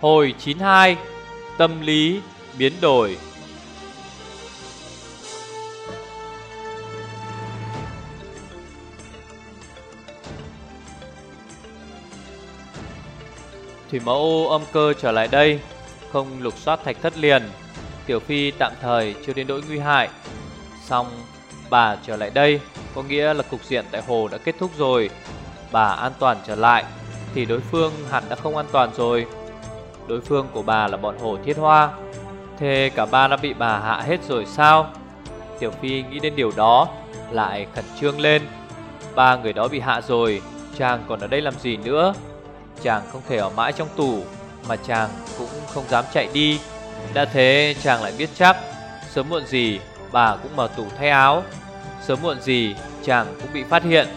Hồi 92 Tâm lý biến đổi. Thủy mẫu âm cơ trở lại đây, Không lục soát thạch thất liền. Tiểu Phi tạm thời chưa đến nỗi nguy hại. Xong, bà trở lại đây, Có nghĩa là cục diện tại hồ đã kết thúc rồi. Bà an toàn trở lại, Thì đối phương hẳn đã không an toàn rồi. Đối phương của bà là bọn hồ thiết hoa. Thế cả ba đã bị bà hạ hết rồi sao? Tiểu Phi nghĩ đến điều đó, Lại khẩn trương lên. Ba người đó bị hạ rồi, Chàng còn ở đây làm gì nữa? Chàng không thể ở mãi trong tủ Mà chàng cũng không dám chạy đi. Đã thế, chàng lại biết chắc, Sớm muộn gì bà cũng mở tủ thay áo. Sớm muộn gì chàng cũng bị phát hiện.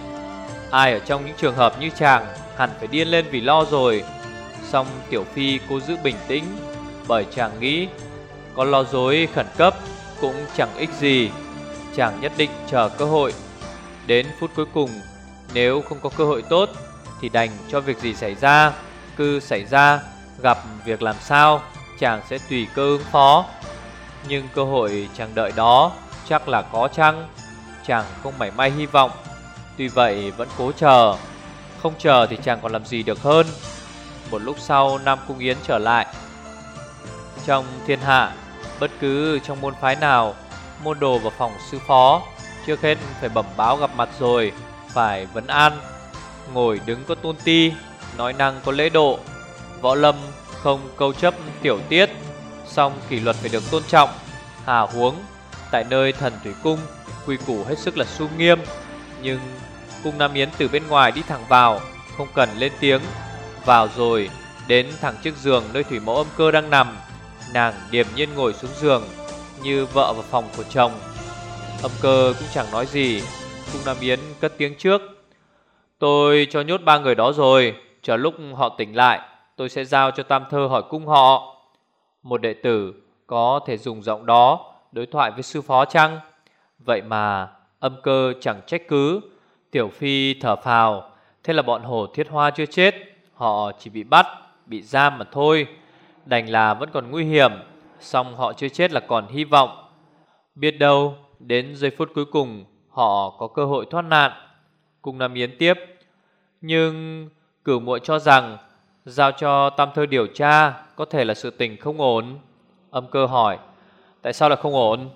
Ai ở trong những trường hợp như chàng Hẳn phải điên lên vì lo rồi. Xong Tiểu Phi cố giữ bình tĩnh, Bởi chàng nghĩ Có lo dối khẩn cấp Cũng chẳng ích gì. Chàng nhất định chờ cơ hội. Đến phút cuối cùng, Nếu không có cơ hội tốt Thì đành cho việc gì xảy ra, Cứ xảy ra, Gặp việc làm sao, Chàng sẽ tùy cơ ứng phó. Nhưng cơ hội chàng đợi đó Chắc là có chăng? Chàng không mảy may hy vọng, Tuy vậy vẫn cố chờ. Không chờ thì chàng còn làm gì được hơn? Một lúc sau, Nam Cung Yến trở lại. Trong thiên hạ, Bất cứ trong môn phái nào, Môn đồ vào phòng sư phó, Trước hết phải bẩm báo gặp mặt rồi, Phải vấn an, Ngồi đứng có tôn ti, Nói năng có lễ độ. Võ lâm không câu chấp tiểu tiết Xong kỷ luật phải được tôn trọng, Hà huống, Tại nơi thần thủy cung, Quy củ hết sức là su nghiêm. Nhưng cung Nam Yến từ bên ngoài đi thẳng vào, Không cần lên tiếng. Vào rồi, Đến thẳng chiếc giường nơi thủy mẫu âm cơ đang nằm. Nàng điềm nhiên ngồi xuống giường, Như vợ vào phòng của chồng. Âm cơ cũng chẳng nói gì Cung Nam Yến cất tiếng trước. Tôi cho nhốt ba người đó rồi, Chờ lúc họ tỉnh lại, Tôi sẽ giao cho Tam Thơ hỏi cung họ. Một đệ tử có thể dùng giọng đó Đối thoại với sư phó chăng? Vậy mà âm cơ chẳng trách cứ. Tiểu Phi thở phào, Thế là bọn hồ thiết hoa chưa chết. Họ chỉ bị bắt, Bị giam mà thôi. Đành là vẫn còn nguy hiểm Xong họ chưa chết là còn hy vọng. Biết đâu, Đến giây phút cuối cùng, Họ có cơ hội thoát nạn. Cung Nam Yến tiếp. Nhưng cửu muội cho rằng, Giao cho Tam Thơ điều tra Có thể là sự tình không ổn. Âm cơ hỏi, Tại sao là không ổn?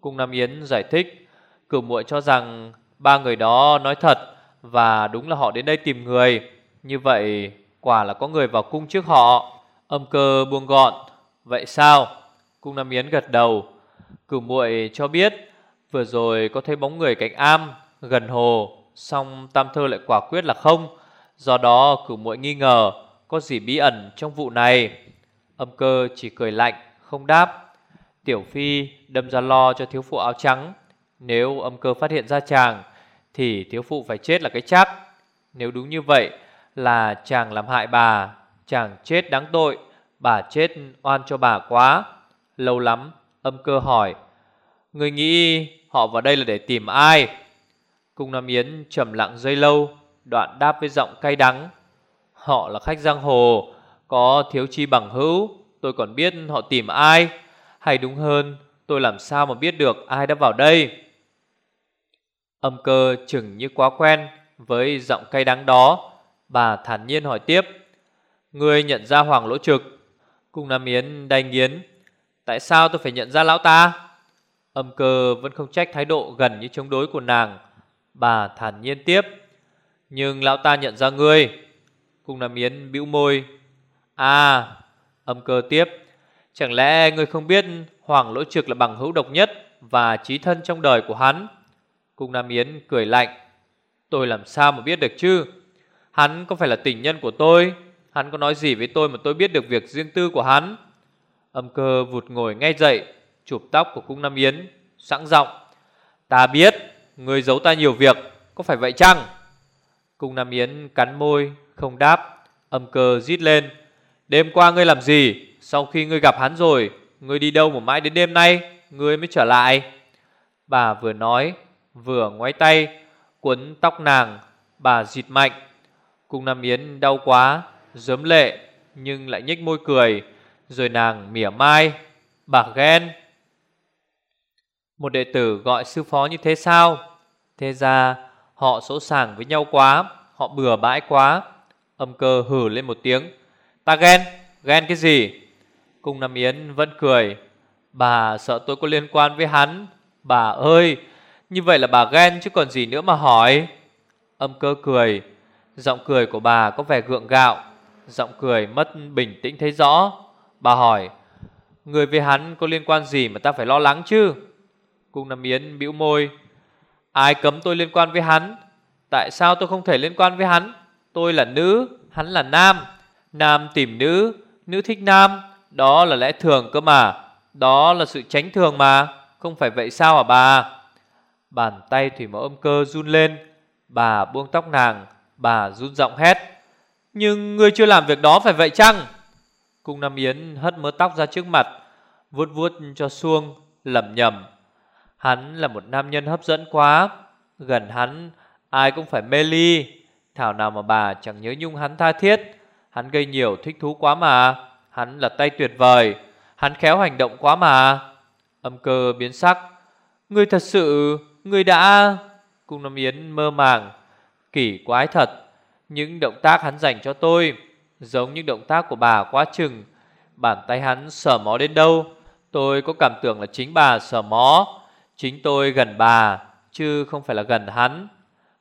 Cung Nam Yến giải thích, Cửu muội cho rằng Ba người đó nói thật Và đúng là họ đến đây tìm người. Như vậy, quả là có người vào cung trước họ. Âm cơ buông gọn. Vậy sao? Cung Nam Yến gật đầu. Cửu muội cho biết, Vừa rồi có thấy bóng người cạnh am Gần hồ Xong Tam Thơ lại quả quyết là không. Do đó, cửu muội nghi ngờ, Có gì bí ẩn trong vụ này? Âm cơ chỉ cười lạnh, Không đáp. Tiểu Phi đâm ra lo cho thiếu phụ áo trắng. Nếu âm cơ phát hiện ra chàng, Thì thiếu phụ phải chết là cái chắc. Nếu đúng như vậy là chàng làm hại bà. Chàng chết đáng tội, Bà chết oan cho bà quá. Lâu lắm, âm cơ hỏi, Người nghĩ họ vào đây là để tìm ai? Cung Nam Yến trầm lặng dây lâu, Đoạn đáp với giọng cay đắng, Họ là khách giang hồ, Có thiếu chi bằng hữu, Tôi còn biết họ tìm ai. Hay đúng hơn, tôi làm sao mà biết được ai đã vào đây? Âm cơ chừng như quá quen Với giọng cay đắng đó. Bà thản nhiên hỏi tiếp, Ngươi nhận ra Hoàng Lỗ Trực, Cung Nam Yến đay nghiến, Tại sao tôi phải nhận ra lão ta? Âm cơ vẫn không trách thái độ gần như chống đối của nàng. Bà thản nhiên tiếp, Nhưng lão ta nhận ra ngươi. Cung Nam Yến bĩu môi À Âm cơ tiếp, Chẳng lẽ ngươi không biết Hoàng Lỗ Trực là bằng hữu độc nhất Và trí thân trong đời của hắn? Cung Nam Yến cười lạnh, Tôi làm sao mà biết được chứ? Hắn có phải là tình nhân của tôi? Hắn có nói gì với tôi mà tôi biết được việc riêng tư của hắn? Âm cơ vụt ngồi ngay dậy, Chụp tóc của cung Nam Yến, Sẵn giọng, Ta biết, Người giấu ta nhiều việc, Có phải vậy chăng? Cung Nam Yến cắn môi, Không đáp, Âm cơ rít lên, Đêm qua ngươi làm gì? Sau khi ngươi gặp hắn rồi, Ngươi đi đâu mà mãi đến đêm nay? Ngươi mới trở lại? Bà vừa nói, Vừa ngoái tay, Cuốn tóc nàng, Bà dịt mạnh Cung Nam Yến đau quá Dớm lệ Nhưng lại nhếch môi cười Rồi nàng mỉa mai Bà ghen. Một đệ tử gọi sư phó như thế sao? Thế ra họ sỗ sàng với nhau quá Họ bừa bãi quá. Âm cơ hử lên một tiếng Ta ghen, ghen cái gì? Cung Nam Yến vẫn cười Bà sợ tôi có liên quan với hắn. Bà ơi Như vậy là bà ghen chứ còn gì nữa mà hỏi. Âm cơ cười Giọng cười của bà có vẻ gượng gạo, Giọng cười mất bình tĩnh thấy rõ. Bà hỏi, Người với hắn có liên quan gì mà ta phải lo lắng chứ? Cung Nam Yến bĩu môi, Ai cấm tôi liên quan với hắn? Tại sao tôi không thể liên quan với hắn? Tôi là nữ, Hắn là nam. Nam tìm nữ Nữ thích nam. Đó là lẽ thường cơ mà. Đó là sự tránh thường mà. Không phải vậy sao hả bà? Bàn tay thủy mẫu âm cơ run lên, Bà buông tóc nàng Bà run giọng hét. Nhưng ngươi chưa làm việc đó phải vậy chăng? Cung Nam Yến hất mớ tóc ra trước mặt, vuốt vuốt cho xuông, lẩm nhẩm. Hắn là một nam nhân hấp dẫn quá. Gần hắn, ai cũng phải mê ly. Thảo nào mà bà chẳng nhớ nhung hắn tha thiết. Hắn gây nhiều thích thú quá mà. Hắn là tay tuyệt vời. Hắn khéo hành động quá mà. Âm cơ biến sắc. Ngươi thật sự, Ngươi đã Cung Nam Yến mơ màng. Kỳ quái thật. Những động tác hắn dành cho tôi Giống những động tác của bà quá chừng. Bàn tay hắn sờ mó đến đâu? Tôi có cảm tưởng là chính bà sờ mó. Chính tôi gần bà, Chứ không phải là gần hắn.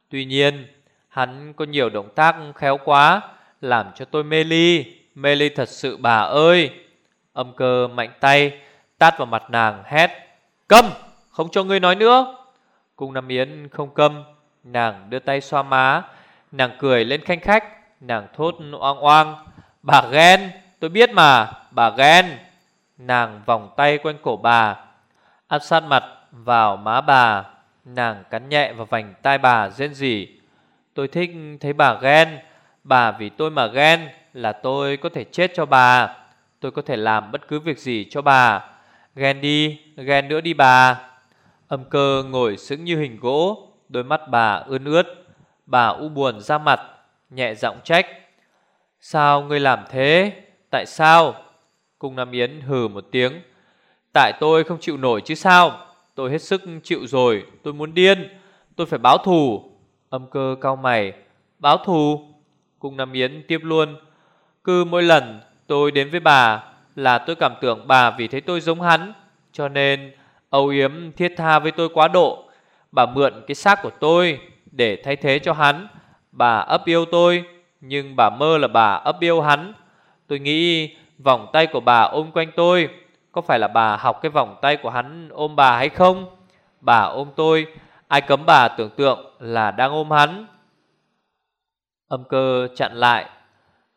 Tuy nhiên, Hắn có nhiều động tác khéo quá, Làm cho tôi mê ly. Mê ly thật sự bà ơi. Âm cơ mạnh tay, Tát vào mặt nàng hét. Câm không cho ngươi nói nữa. Cung Nam Yến không câm Nàng đưa tay xoa má. Nàng cười lên khanh khách. Nàng thốt oang oang. Bà ghen tôi biết mà Bà ghen. Nàng vòng tay quanh cổ bà Áp sát mặt vào má bà. Nàng cắn nhẹ vào vành tai bà rên rỉ. Tôi thích thấy bà ghen. Bà vì tôi mà ghen Là tôi có thể chết cho bà. Tôi có thể làm bất cứ việc gì cho bà. Ghen đi, ghen nữa đi bà. Âm cơ ngồi sững như hình gỗ. Đôi mắt bà ươn ướt, Bà u buồn ra mặt, Nhẹ giọng trách, Sao ngươi làm thế? Tại sao? Cung Nam Yến hừ một tiếng, Tại tôi không chịu nổi chứ sao? Tôi hết sức chịu rồi, Tôi muốn điên, Tôi phải báo thù. Âm cơ cao mày, Báo thù? Cung Nam Yến tiếp luôn, Cứ mỗi lần tôi đến với bà Là tôi cảm tưởng bà vì thấy tôi giống hắn, Cho nên Âu Yếm thiết tha với tôi quá độ Bà mượn cái xác của tôi Để thay thế cho hắn. Bà ấp yêu tôi, Nhưng bà mơ là bà ấp yêu hắn. Tôi nghĩ vòng tay của bà ôm quanh tôi, Có phải là bà học cái vòng tay của hắn ôm bà hay không? Bà ôm tôi, Ai cấm bà tưởng tượng là đang ôm hắn? Âm cơ chặn lại.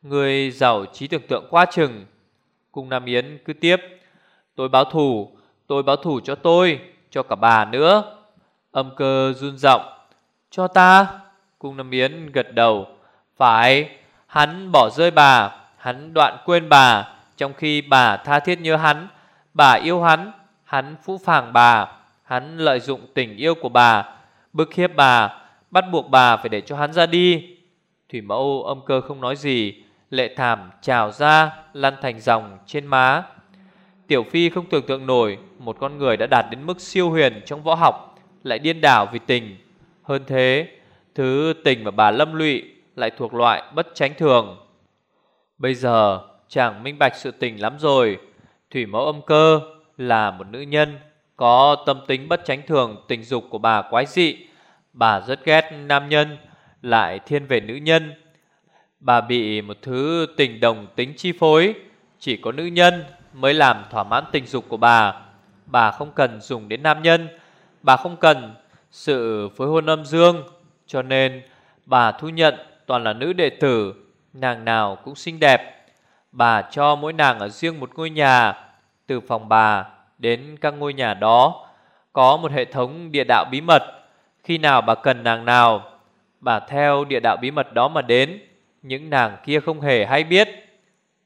Người giàu trí tưởng tượng quá chừng. Cung Nam Yến cứ tiếp. Tôi báo thù, Tôi báo thù cho tôi, Cho cả bà nữa. Âm cơ run giọng. Cho ta. Cung Nam Yến gật đầu. Phải. Hắn bỏ rơi bà. Hắn đoạn quên bà. Trong khi bà tha thiết nhớ hắn, Bà yêu hắn Hắn phũ phàng bà. Hắn lợi dụng tình yêu của bà, Bức hiếp bà, Bắt buộc bà phải để cho hắn ra đi. Thủy mẫu âm cơ không nói gì, Lệ thảm trào ra, Lăn thành dòng trên má. Tiểu Phi không tưởng tượng nổi, Một con người đã đạt đến mức siêu huyền trong võ học. Lại điên đảo vì tình. Hơn thế, Thứ tình mà bà lâm lụy Lại thuộc loại bất tránh thường. Bây giờ, chàng minh bạch sự tình lắm rồi. Thủy mẫu âm cơ là một nữ nhân Có tâm tính bất tránh thường Tình dục của bà quái dị. Bà rất ghét nam nhân, Lại thiên về nữ nhân. Bà bị một thứ tình đồng tính chi phối, Chỉ có nữ nhân mới làm thỏa mãn tình dục của bà. Bà không cần dùng đến nam nhân Bà không cần sự phối hôn âm dương, Cho nên bà thu nhận toàn là nữ đệ tử, Nàng nào cũng xinh đẹp. Bà cho mỗi nàng ở riêng một ngôi nhà, Từ phòng bà đến các ngôi nhà đó, Có một hệ thống địa đạo bí mật. Khi nào bà cần nàng nào, Bà theo địa đạo bí mật đó mà đến, Những nàng kia không hề hay biết.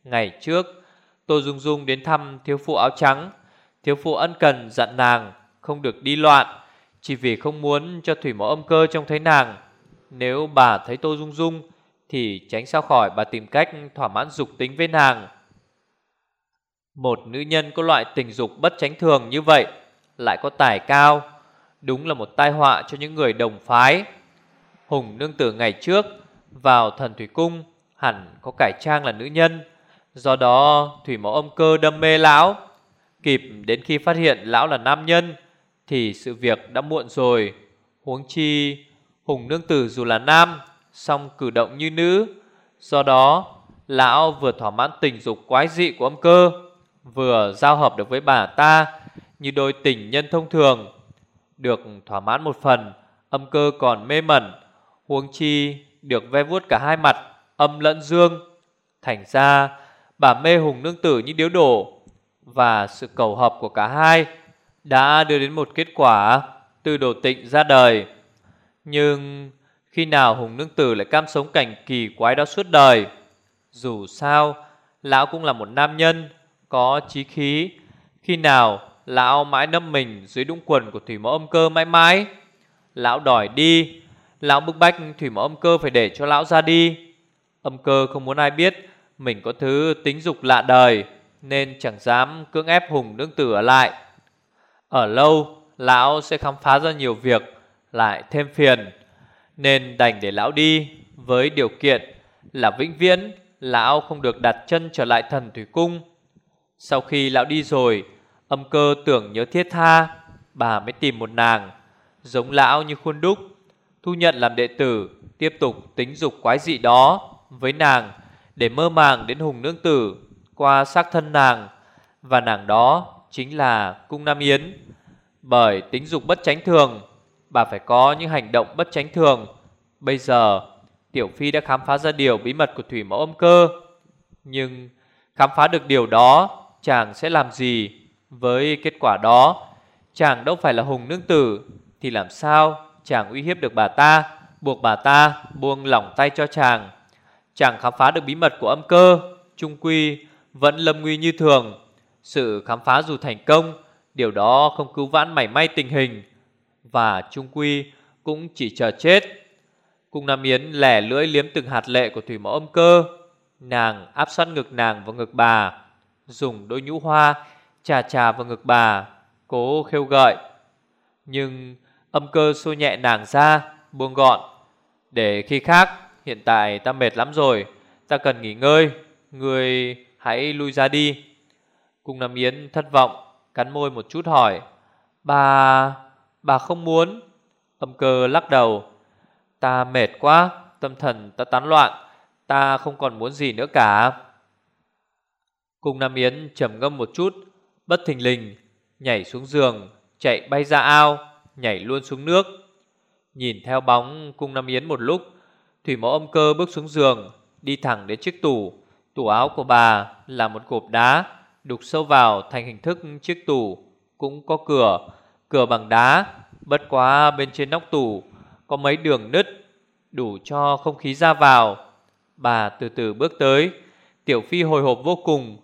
Ngày trước, Tô Dung Dung đến thăm thiếu phụ áo trắng, Thiếu phụ ân cần dặn nàng không được đi loạn, Chỉ vì không muốn cho thủy mẫu âm cơ trông thấy nàng. Nếu bà thấy Tô Dung Dung Thì tránh sao khỏi bà tìm cách thỏa mãn dục tính với nàng. Một nữ nhân có loại tình dục bất tránh thường như vậy Lại có tài cao, Đúng là một tai họa cho những người đồng phái. Hùng nương tử ngày trước Vào thần thủy cung, Hẳn có cải trang là nữ nhân, Do đó thủy mẫu âm cơ đâm mê lão. Kịp đến khi phát hiện lão là nam nhân thì sự việc đã muộn rồi. Huống chi, Hùng nương tử dù là nam, song cử động như nữ. Do đó, Lão vừa thỏa mãn tình dục quái dị của âm cơ, Vừa giao hợp được với bà ta Như đôi tình nhân thông thường. Được thỏa mãn một phần, Âm cơ còn mê mẩn. Huống chi, được ve vuốt cả hai mặt, Âm lẫn dương. Thành ra, bà mê hùng nương tử như điếu đổ Và sự cầu hợp của cả hai đã đưa đến một kết quả Từ đồ tịnh ra đời. Nhưng khi nào hùng nương tử lại cam sống cảnh kỳ quái đó suốt đời? Dù sao, Lão cũng là một nam nhân, Có chí khí. Khi nào lão mãi nâm mình Dưới đũng quần của thủy mẫu âm cơ mãi mãi? Lão đòi đi. Lão bức bách thủy mẫu âm cơ phải để cho lão ra đi. Âm cơ không muốn ai biết Mình có thứ tính dục lạ đời, Nên chẳng dám cưỡng ép hùng nương tử ở lại. Ở lâu, Lão sẽ khám phá ra nhiều việc, Lại thêm phiền. Nên đành để lão đi, Với điều kiện là vĩnh viễn Lão không được đặt chân trở lại thần thủy cung. Sau khi lão đi rồi, Âm cơ tưởng nhớ thiết tha, Bà mới tìm một nàng, Giống lão như khuôn đúc, Thu nhận làm đệ tử, Tiếp tục tính dục quái dị đó Với nàng Để mơ màng đến hùng nương tử Qua xác thân nàng, Và nàng đó chính là Cung Nam Yến. Bởi tính dục bất tránh thường, Bà phải có những hành động bất tránh thường. Bây giờ, Tiểu Phi đã khám phá ra điều bí mật của Thủy Mẫu âm cơ. Nhưng khám phá được điều đó, Chàng sẽ làm gì Với kết quả đó? Chàng đâu phải là hùng nương tử, Thì làm sao chàng uy hiếp được bà ta, Buộc bà ta buông lỏng tay cho chàng? Chàng khám phá được bí mật của âm cơ, Trung quy vẫn lâm nguy như thường. Sự khám phá dù thành công, Điều đó không cứu vãn mảy may tình hình. Và Trung quy cũng chỉ chờ chết. Cung Nam Yến lẻ lưỡi liếm từng hạt lệ của thủy mẫu âm cơ. Nàng áp sát ngực nàng vào ngực bà, Dùng đôi nhũ hoa Trà trà vào ngực bà, Cố khêu gợi. Nhưng âm cơ xô nhẹ nàng ra, Buông gọn. Để khi khác, Hiện tại ta mệt lắm rồi, Ta cần nghỉ ngơi, Người hãy lui ra đi. Cung Nam Yến thất vọng, Cắn môi một chút hỏi, Bà... bà không muốn? Âm cơ lắc đầu, Ta mệt quá, Tâm thần ta tán loạn, Ta không còn muốn gì nữa cả. Cung Nam Yến trầm ngâm một chút, Bất thình lình, Nhảy xuống giường, Chạy bay ra ao, Nhảy luôn xuống nước. Nhìn theo bóng cung Nam Yến một lúc, Thủy mẫu âm cơ bước xuống giường, Đi thẳng đến chiếc tủ. Tủ áo của bà là một cột đá. Đục sâu vào thành hình thức chiếc tủ, Cũng có cửa Cửa bằng đá. Bất quá bên trên nóc tủ Có mấy đường nứt, Đủ cho không khí ra vào. Bà từ từ bước tới. Tiểu Phi hồi hộp vô cùng,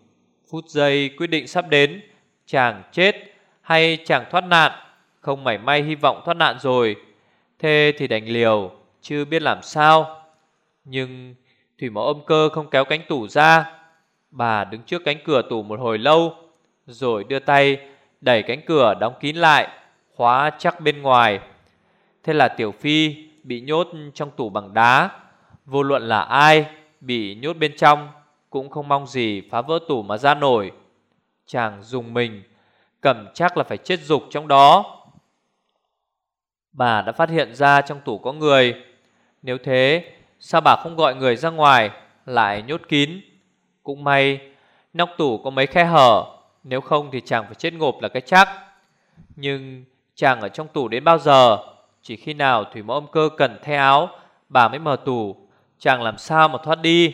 Phút giây quyết định sắp đến. Chàng chết hay chàng thoát nạn? Không mảy may hy vọng thoát nạn rồi. Thế thì đành liều chưa biết làm sao. Nhưng Thủy mẫu âm cơ không kéo cánh tủ ra. Bà đứng trước cánh cửa tủ một hồi lâu, Rồi đưa tay Đẩy cánh cửa đóng kín lại, Khóa chắc bên ngoài. Thế là Tiểu Phi bị nhốt trong tủ bằng đá. Vô luận là ai Bị nhốt bên trong Cũng không mong gì phá vỡ tủ mà ra nổi. Chàng dùng mình, Cầm chắc là phải chết dục trong đó. Bà đã phát hiện ra trong tủ có người. Nếu thế, Sao bà không gọi người ra ngoài, Lại nhốt kín? Cũng may, Nóc tủ có mấy khe hở, Nếu không thì chàng phải chết ngộp là cái chắc. Nhưng chàng ở trong tủ đến bao giờ, Chỉ khi nào Thủy mẫu âm cơ cần thay áo, Bà mới mở tủ, Chàng làm sao mà thoát đi?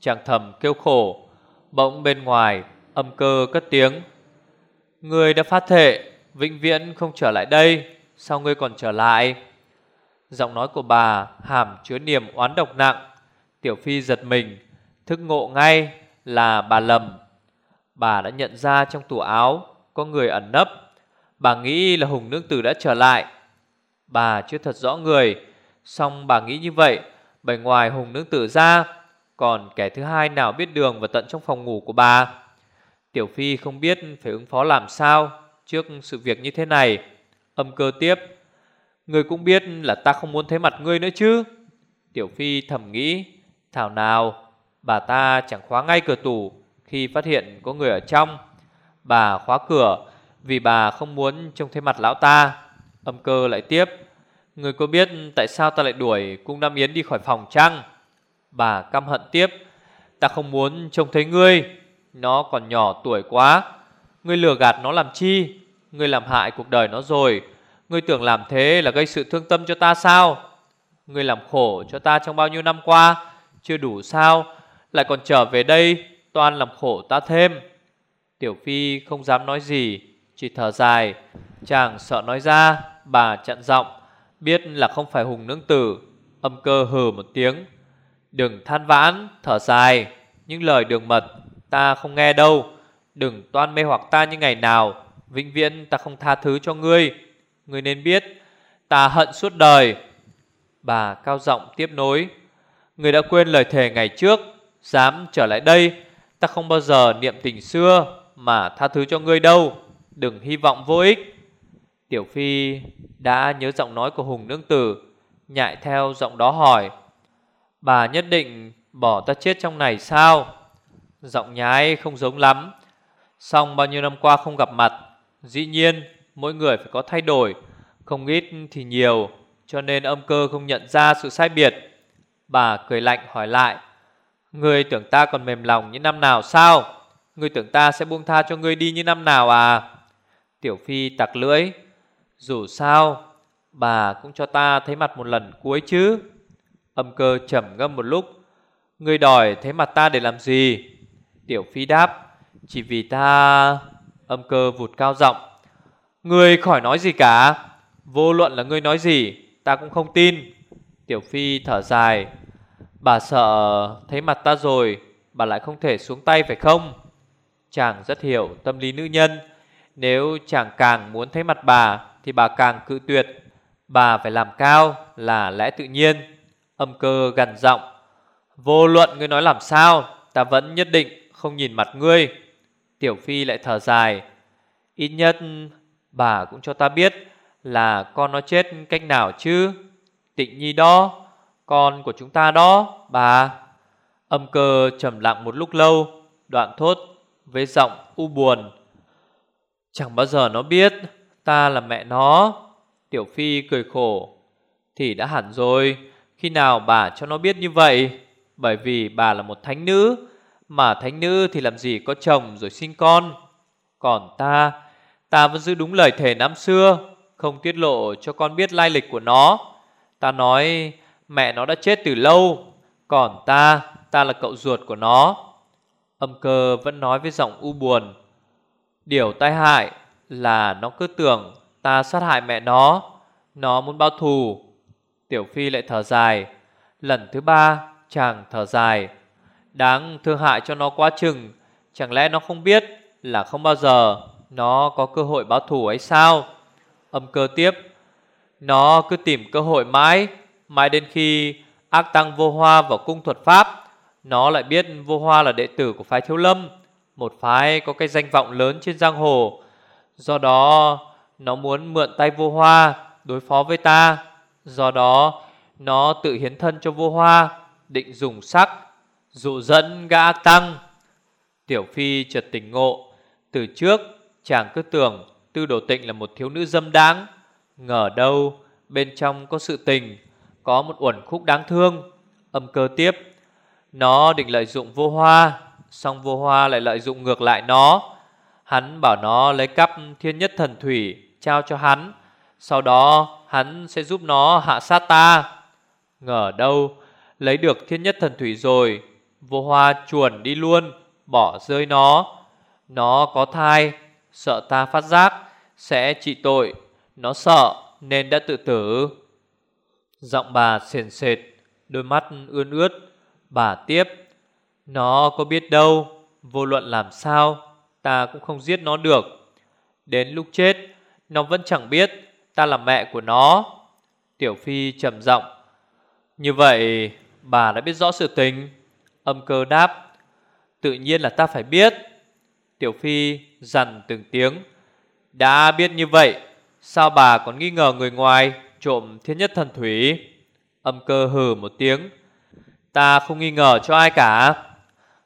Chàng thầm kêu khổ, Bỗng bên ngoài âm cơ cất tiếng. Người đã phát thệ Vĩnh viễn không trở lại đây, Sao ngươi còn trở lại? Giọng nói của bà hàm chứa niềm oán độc nặng. Tiểu Phi giật mình, Thức ngộ ngay là bà lầm. Bà đã nhận ra trong tủ áo Có người ẩn nấp. Bà nghĩ là Hùng Nương Tử đã trở lại. Bà chưa thật rõ người. Song bà nghĩ như vậy, Bề ngoài hùng nương tử ra, Còn kẻ thứ hai nào biết đường vào tận trong phòng ngủ của bà? Tiểu Phi không biết phải ứng phó làm sao Trước sự việc như thế này. Âm cơ tiếp Người cũng biết là ta không muốn thấy mặt ngươi nữa chứ? Tiểu Phi thầm nghĩ, Thảo nào Bà ta chẳng khóa ngay cửa tủ Khi phát hiện có người ở trong. Bà khóa cửa Vì bà không muốn trông thấy mặt lão ta. Âm cơ lại tiếp, Người có biết tại sao ta lại đuổi cung Nam Yến đi khỏi phòng chăng? Bà căm hận tiếp, Ta không muốn trông thấy ngươi. Nó còn nhỏ tuổi quá. Ngươi lừa gạt nó làm chi? Ngươi làm hại cuộc đời nó rồi. Ngươi tưởng làm thế là gây sự thương tâm cho ta sao? Ngươi làm khổ cho ta trong bao nhiêu năm qua? Chưa đủ sao lại còn trở về đây Toàn làm khổ ta thêm. Tiểu Phi không dám nói gì Chỉ thở dài. Chàng sợ nói ra Bà chặn giọng Biết là không phải hùng nương tử Âm cơ hừ một tiếng. Đừng than vãn, thở dài Những lời đường mật ta không nghe đâu. Đừng toan mê hoặc ta như ngày nào Vĩnh viễn ta không tha thứ cho ngươi. Ngươi nên biết Ta hận suốt đời. Bà cao giọng tiếp nối Ngươi đã quên lời thề ngày trước Dám trở lại đây. Ta không bao giờ niệm tình xưa Mà tha thứ cho ngươi đâu. Đừng hy vọng vô ích. Tiểu Phi đã nhớ giọng nói của Hùng Nương Tử, Nhại theo giọng đó hỏi, Bà nhất định bỏ ta chết trong này sao? Giọng nhái không giống lắm. Xong bao nhiêu năm qua không gặp mặt, Dĩ nhiên mỗi người phải có thay đổi, Không ít thì nhiều, Cho nên âm cơ không nhận ra sự sai biệt. Bà cười lạnh hỏi lại Ngươi tưởng ta còn mềm lòng như năm nào sao? Ngươi tưởng ta sẽ buông tha cho ngươi đi như năm nào à? Tiểu Phi tặc lưỡi. Dù sao, Bà cũng cho ta thấy mặt một lần cuối chứ. Âm cơ trầm ngâm một lúc. Ngươi đòi thấy mặt ta để làm gì? Tiểu Phi đáp. Chỉ vì ta, Âm cơ vụt cao giọng. Ngươi khỏi nói gì cả. Vô luận là ngươi nói gì, Ta cũng không tin. Tiểu Phi thở dài. Bà sợ thấy mặt ta rồi, Bà lại không thể xuống tay phải không? Chàng rất hiểu tâm lý nữ nhân. Nếu chàng càng muốn thấy mặt bà, Thì bà càng cự tuyệt. Bà phải làm cao là lẽ tự nhiên. Âm cơ gần giọng. Vô luận ngươi nói làm sao, Ta vẫn nhất định không nhìn mặt ngươi. Tiểu Phi lại thở dài. Ít nhất bà cũng cho ta biết Là con nó chết cách nào chứ? Tịnh nhi đó. Con của chúng ta đó, Bà. Âm cơ trầm lặng một lúc lâu, Đoạn thốt với giọng u buồn. Chẳng bao giờ nó biết Ta là mẹ nó. Tiểu Phi cười khổ. Thì đã hẳn rồi, Khi nào bà cho nó biết như vậy? Bởi vì bà là một thánh nữ, Mà thánh nữ thì làm gì có chồng rồi sinh con? Còn ta Ta vẫn giữ đúng lời thề năm xưa, Không tiết lộ cho con biết lai lịch của nó. Ta nói mẹ nó đã chết từ lâu, Còn ta Ta là cậu ruột của nó. Âm cơ vẫn nói với giọng u buồn, Điều tai hại là nó cứ tưởng ta sát hại mẹ nó Nó muốn báo thù. Tiểu Phi lại thở dài, Lần thứ ba chàng thở dài, Đáng thương hại cho nó quá chừng, Chẳng lẽ nó không biết là không bao giờ Nó có cơ hội báo thù ấy sao? Âm cơ tiếp, Nó cứ tìm cơ hội mãi Mãi đến khi ác tăng vô hoa vào cung thuật pháp, Nó lại biết vô hoa là đệ tử của phái thiếu lâm, Một phái có cái danh vọng lớn trên giang hồ. Do đó, nó muốn mượn tay vô hoa đối phó với ta. Do đó, nó tự hiến thân cho vô hoa, Định dùng sắc, Dụ dẫn gã ác tăng. Tiểu Phi chợt tỉnh ngộ. Từ trước, chàng cứ tưởng Tư Đồ Tịnh là một thiếu nữ dâm đáng. Ngờ đâu, bên trong có sự tình có một uẩn khúc đáng thương. Âm cơ tiếp, Nó định lợi dụng vô hoa Xong vô hoa lại lợi dụng ngược lại nó. Hắn bảo nó lấy cắp thiên nhất thần thủy, Trao cho hắn. Sau đó, hắn sẽ giúp nó hạ sát ta. Ngờ đâu, Lấy được thiên nhất thần thủy rồi Vô hoa chuồn đi luôn, Bỏ rơi nó. Nó có thai, Sợ ta phát giác, Sẽ trị tội. Nó sợ nên đã tự tử. Giọng bà sền sệt, Đôi mắt ươn ướt. Bà tiếp, Nó có biết đâu, Vô luận làm sao, Ta cũng không giết nó được. Đến lúc chết, Nó vẫn chẳng biết Ta là mẹ của nó. Tiểu Phi trầm giọng, Như vậy bà đã biết rõ sự tình. Âm cơ đáp, Tự nhiên là ta phải biết. Tiểu Phi dằn từng tiếng, Đã biết như vậy, Sao bà còn nghi ngờ người ngoài? Trộm thiên nhất thần thủy. Âm cơ hừ một tiếng. Ta không nghi ngờ cho ai cả.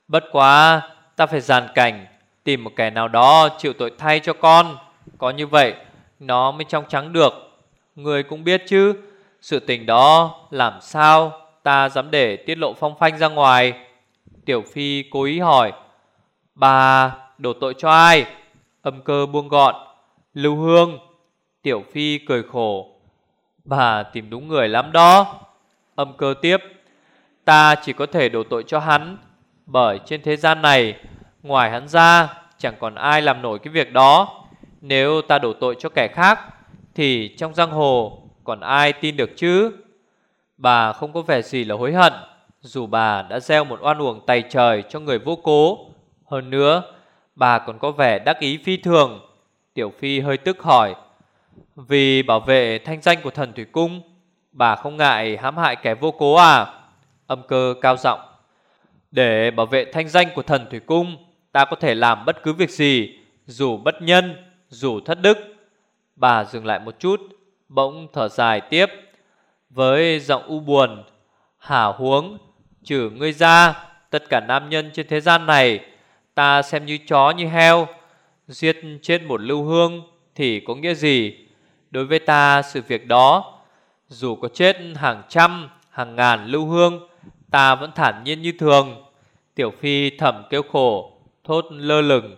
Bất quá, ta phải giàn cảnh, Tìm một kẻ nào đó chịu tội thay cho con. Có như vậy, Nó mới trong trắng được. Người cũng biết chứ, Sự tình đó làm sao Ta dám để tiết lộ phong phanh ra ngoài? Tiểu Phi cố ý hỏi. Bà đổ tội cho ai? Âm cơ buông gọn. Lưu Hương. Tiểu Phi cười khổ. Bà tìm đúng người lắm đó. Âm cơ tiếp, Ta chỉ có thể đổ tội cho hắn, Bởi trên thế gian này, Ngoài hắn ra, Chẳng còn ai làm nổi cái việc đó. Nếu ta đổ tội cho kẻ khác, Thì trong giang hồ Còn ai tin được chứ? Bà không có vẻ gì là hối hận, Dù bà đã gieo một oan uổng tay trời Cho người vô cố. Hơn nữa, Bà còn có vẻ đắc ý phi thường. Tiểu Phi hơi tức hỏi vì bảo vệ thanh danh của thần Thủy Cung, Bà không ngại hãm hại kẻ vô cố à? Âm cơ cao giọng. Để bảo vệ thanh danh của thần Thủy Cung, Ta có thể làm bất cứ việc gì, Dù bất nhân, Dù thất đức. Bà dừng lại một chút, Bỗng thở dài tiếp. Với giọng u buồn Hả huống, Trừ ngươi ra, Tất cả nam nhân trên thế gian này, Ta xem như chó như heo. Giết chết một lưu hương Thì có nghĩa gì? Đối với ta sự việc đó. Dù có chết hàng trăm, Hàng ngàn lưu hương, Ta vẫn thản nhiên như thường. Tiểu Phi thầm kêu khổ, Thốt lơ lửng.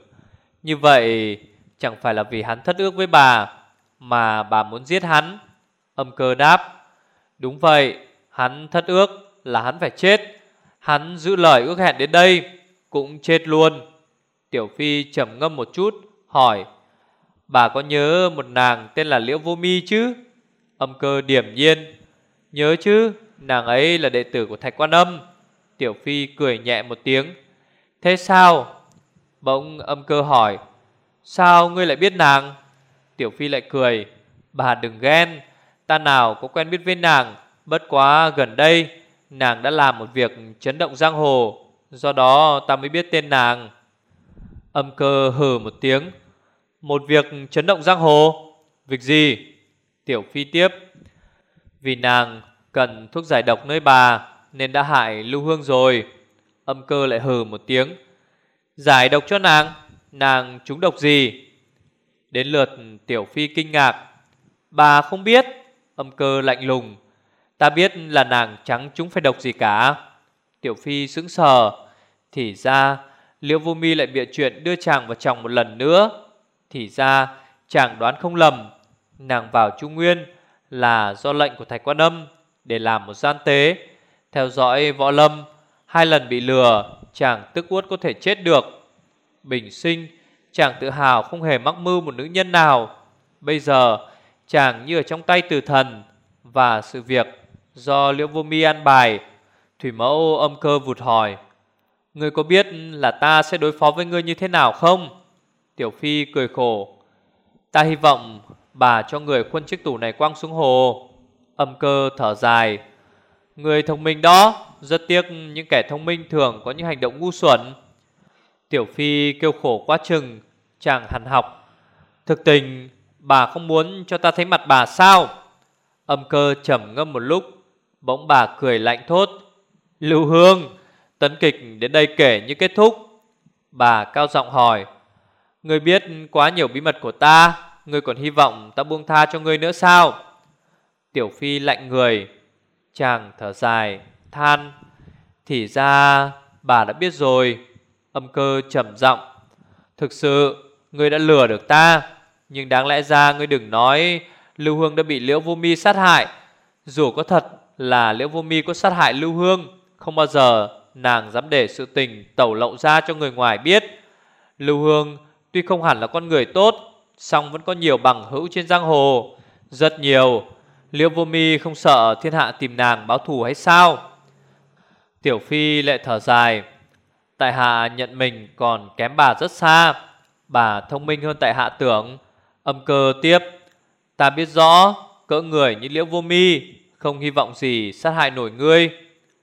Như vậy, chẳng phải là vì hắn thất ước với bà, Mà bà muốn giết hắn? Âm cơ đáp, Đúng vậy, Hắn thất ước là hắn phải chết. Hắn giữ lời ước hẹn đến đây, Cũng chết luôn. Tiểu Phi trầm ngâm một chút, Hỏi Bà có nhớ một nàng tên là Liễu Vô Mi chứ? Âm cơ điểm nhiên. Nhớ chứ, Nàng ấy là đệ tử của Thạch Quan Âm. Tiểu Phi cười nhẹ một tiếng. Thế sao? Bỗng âm cơ hỏi. Sao ngươi lại biết nàng? Tiểu Phi lại cười. Bà đừng ghen. Ta nào có quen biết với nàng. Bất quá gần đây, Nàng đã làm một việc chấn động giang hồ. Do đó ta mới biết tên nàng. Âm cơ hừ một tiếng. Một việc chấn động giang hồ. Việc gì? Tiểu Phi tiếp. Vì nàng cần thuốc giải độc nơi bà, Nên đã hại lưu hương rồi. Âm cơ lại hừ một tiếng. Giải độc cho nàng? Nàng trúng độc gì? Đến lượt Tiểu Phi kinh ngạc. Bà không biết. Âm cơ lạnh lùng. Ta biết là nàng trắng chúng phải độc gì cả. Tiểu Phi sững sờ. Thì ra, Liễu vô mi lại bịa chuyện đưa chàng vào chồng một lần nữa. Thì ra, chàng đoán không lầm, Nàng vào Trung Nguyên Là do lệnh của Thạch Quan Âm Để làm một gian tế. Theo dõi võ lâm, Hai lần bị lừa, Chàng tức uất có thể chết được. Bình sinh, Chàng tự hào không hề mắc mưu một nữ nhân nào. Bây giờ, Chàng như ở trong tay từ thần Và sự việc Do Liễu Vô Mi ăn bài, Thủy mẫu âm cơ vụt hỏi, Ngươi có biết là ta sẽ đối phó với ngươi như thế nào không? Tiểu Phi cười khổ. Ta hy vọng bà cho người khuân chiếc tủ này quăng xuống hồ. Âm cơ thở dài. Người thông minh đó, Rất tiếc những kẻ thông minh thường có những hành động ngu xuẩn. Tiểu Phi kêu khổ quá chừng, Chàng hẳn học. Thực tình, bà không muốn cho ta thấy mặt bà sao? Âm cơ trầm ngâm một lúc, Bỗng bà cười lạnh thốt. Lưu Hương, Tấn kịch đến đây kể như kết thúc. Bà cao giọng hỏi. Ngươi biết quá nhiều bí mật của ta, Ngươi còn hy vọng ta buông tha cho ngươi nữa sao? Tiểu Phi lạnh người, Chàng thở dài, Than, Thì ra bà đã biết rồi. Âm cơ trầm giọng, Thực sự, ngươi đã lừa được ta, Nhưng đáng lẽ ra ngươi đừng nói Lưu Hương đã bị Liễu Vô Mi sát hại. Dù có thật là Liễu Vô Mi có sát hại Lưu Hương, Không bao giờ nàng dám để sự tình tẩu lậu ra cho người ngoài biết. Lưu Hương tuy không hẳn là con người tốt, song vẫn có nhiều bằng hữu trên giang hồ. Rất nhiều. Liễu Vô Mi không sợ thiên hạ tìm nàng báo thù hay sao? Tiểu Phi lại thở dài. Tại hạ nhận mình còn kém bà rất xa. Bà thông minh hơn tại hạ tưởng. Âm cơ tiếp. Ta biết rõ, cỡ người như Liễu Vô Mi Không hy vọng gì sát hại nổi ngươi.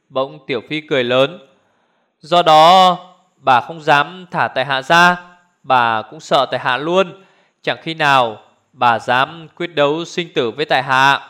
Bỗng Tiểu Phi cười lớn. Do đó, bà không dám thả tại hạ ra. Bà cũng sợ tại hạ luôn. Chẳng khi nào bà dám quyết đấu sinh tử với tại hạ.